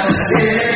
Yeah.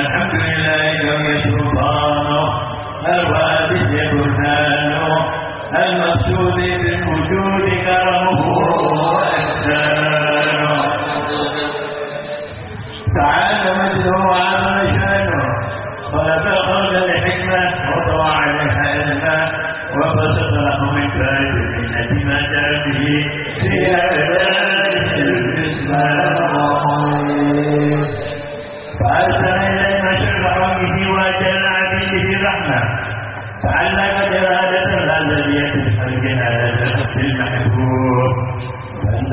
الحمد لله ذوي سلطانه المقصود بالوجود المحبوب. فانت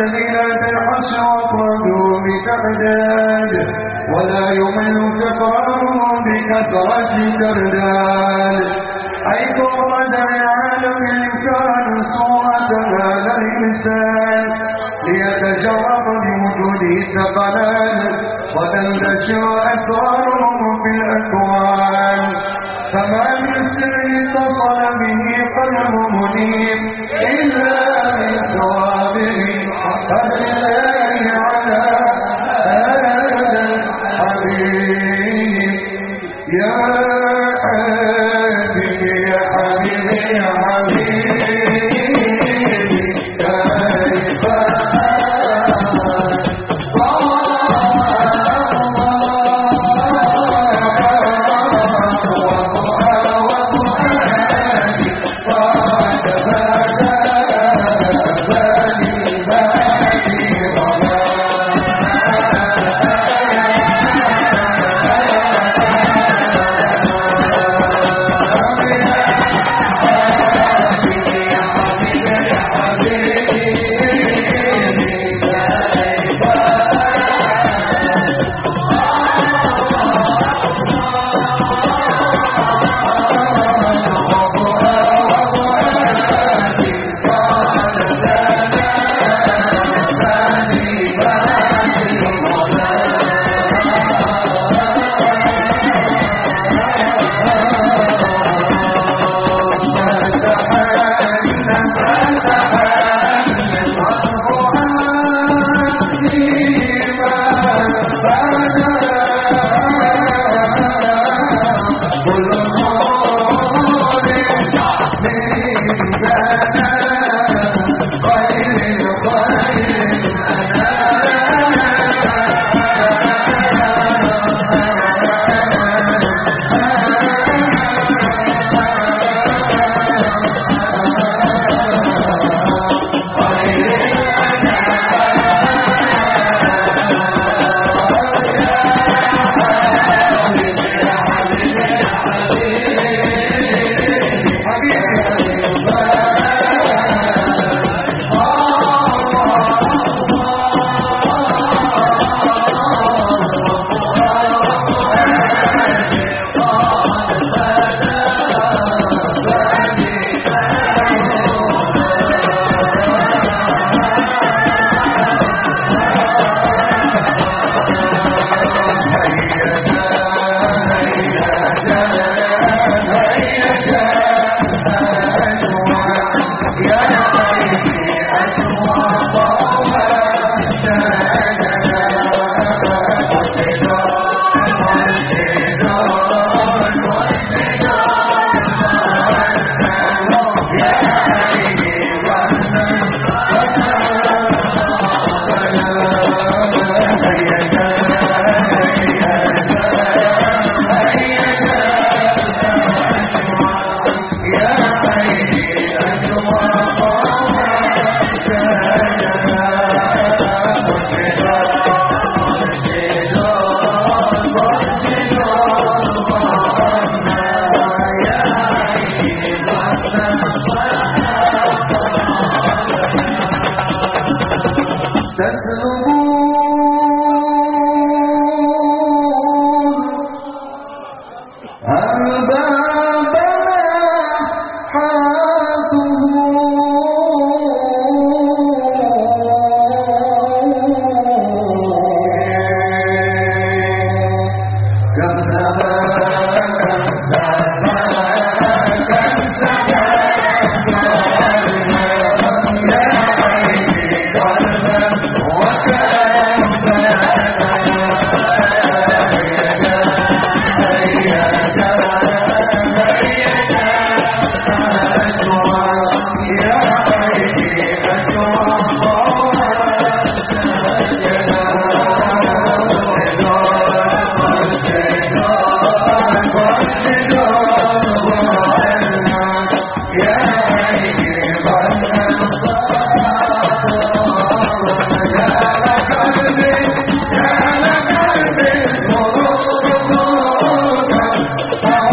ولم الحمد الذي لا تنحش أفرده بتعداد ولا يمل تكراره بكثرة ترداد حيث أراد العالم الإمكان صورة هذا الإنسان ليتجرب بوجوده الثقلان وتنتشر أسرارهم في الأكوان فما من سر اتصل به قلب منيب.